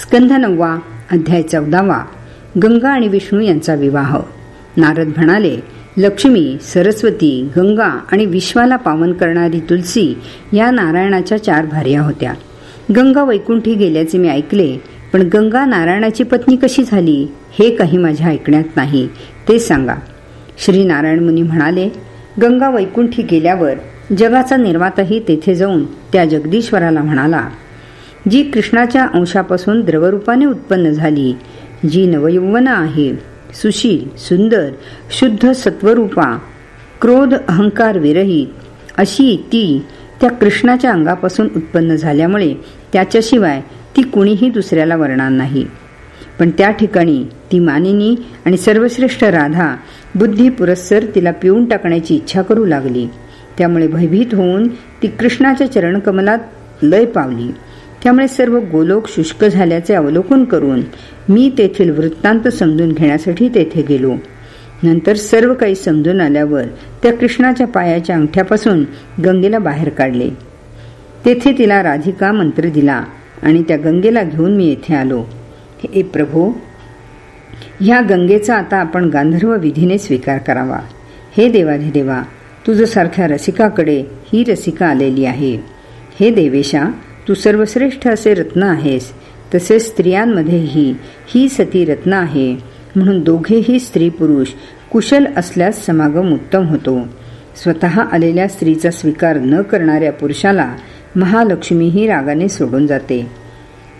स्कंध नववा अध्याय चौदावा गंगा आणि विष्णू यांचा विवाह. नारद म्हणाले लक्ष्मी सरस्वती गंगा आणि विश्वाला पावन करणारी तुलसी या नारायणाच्या चार भार्या होत्या. गंगा वैकुंठी गेल्याचे मी ऐकले पण गंगा नारायणाची पत्नी कशी झाली हे काही माझ्या ऐकण्यात नाही ते सांगा. श्री नारायण मुनी म्हणाले गंगा वैकुंठी गेल्यावर जगाचा निर्माताही तेथे जाऊन त्या जगदीश्वराला म्हणाला जी कृष्णाच्या अंशापासून द्रवरूपाने उत्पन्न झाली जी नवयौवना आहे. सुशील सुंदर शुद्ध सत्वरूपा क्रोध अहंकार विरहित अशी ती त्या कृष्णाच्या अंगापासून उत्पन्न झाल्यामुळे त्याच्याशिवाय ती कुणीही दुसऱ्याला वरणार नाही. पण त्या ठिकाणी ती मानिनी आणि सर्वश्रेष्ठ राधा बुद्धी पुरस्सर तिला पिऊन टाकण्याची इच्छा करू लागली. त्यामुळे भयभीत होऊन ती कृष्णाच्या चरणकमलात लय पावली. त्यामुळे सर्व गोलोक शुष्क झाल्याचे अवलोकन करून मी तेथील वृत्तांत समजून घेण्यासाठी तेथे गेलो. नंतर सर्व काही समजून आल्यावर त्या कृष्णाच्या पायाच्या अंगठ्यापासून गंगेला बाहेर काढले. तेथे तिला राधिका मंत्र दिला आणि त्या गंगेला घेऊन मी येथे आलो. हे प्रभू ह्या गंगेचा आता आपण गांधर्व विधीने स्वीकार करावा. हे देवाधिदेवा तुझसारख्या रसिकाकडे ही रसिका आलेली आहे. हे देवेशा तू सर्वश्रेष्ठ असे रत्न आहेस तसेच स्त्रियांमध्येही ही सती रत्न आहे. म्हणून दोघेही स्त्री पुरुष कुशल असल्यास समागम उत्तम होतो. स्वतः आलेल्या स्त्रीचा स्वीकार न करणाऱ्या पुरुषाला महालक्ष्मीही रागाने सोडून जाते.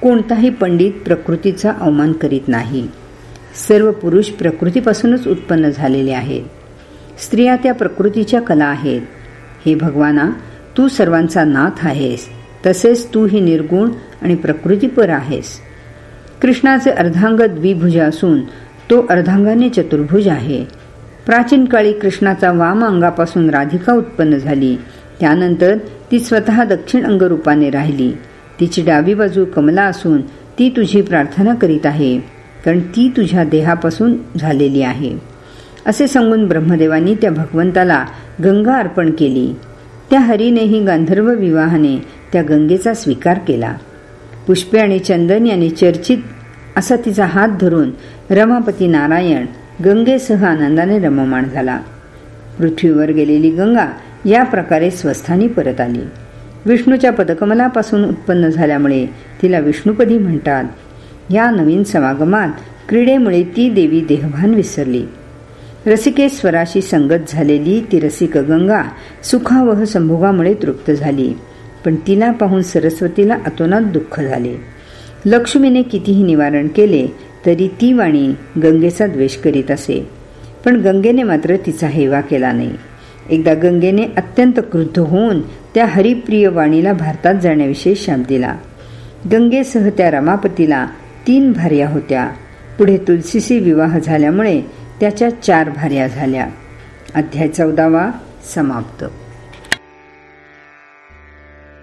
कोणताही पंडित प्रकृतीचा अवमान करीत नाही. सर्व पुरुष प्रकृतीपासूनच उत्पन्न झालेले आहेत. स्त्रिया त्या प्रकृतीच्या कला आहेत. हे भगवाना तू सर्वांचा नाथ आहेस. तसेच तू ही निर्गुण आणि प्रकृतीपर आहेस. कृष्णाचे अर्धांग द्विभुज असून तो अर्धांगाने चतुर्भुज आहे. प्राचीन काळी कृष्णाचा वाम अंगापासून राधिका उत्पन्न झाली. त्यानंतर ती स्वतः दक्षिण अंगरूपाने राहिली. तिची डावी बाजू कमला असून ती तुझी प्रार्थना करीत आहे कारण ती तुझ्या देहापासून झालेली आहे. असे सांगून ब्रह्मदेवांनी त्या भगवंताला गंगा अर्पण केली. त्या हरीनेही गांधर्व विवाहाने त्या गंगेचा स्वीकार केला. पुष्पे आणि चंदन यांनी चर्चित असा तिचा हात धरून रमापती नारायण गंगेसह आनंदाने रममाण झाला. पृथ्वीवर गेलेली गंगा या प्रकारे स्वस्थानी परत आली. विष्णूच्या पदकमलापासून उत्पन्न झाल्यामुळे तिला विष्णुपदी म्हणतात. या नवीन समागमात क्रीडेमुळे ती देवी देहभान विसरली. रसिकेश्वराशी संगत झालेली ती रसिक गंगा सुखावह संभोगामुळे तृप्त झाली. पण तिला पाहून सरस्वतीला अतोनात दुःख झाले. लक्ष्मीने कितीही निवारण केले तरी ती वाणी गंगेचा द्वेष करीत असे. पण गंगेने मात्र तिचा हेवा केला नाही. एकदा गंगेने अत्यंत क्रुद्ध होऊन त्या हरिप्रिय वाणीला भारतात जाण्याविषयी शाप दिला. गंगेसह त्या रमापतीला तीन भार्या होत्या. पुढे तुलसीशी विवाह झाल्यामुळे त्याच्या चार भार्या झाल्या. अध्याय चौदावा समाप्त.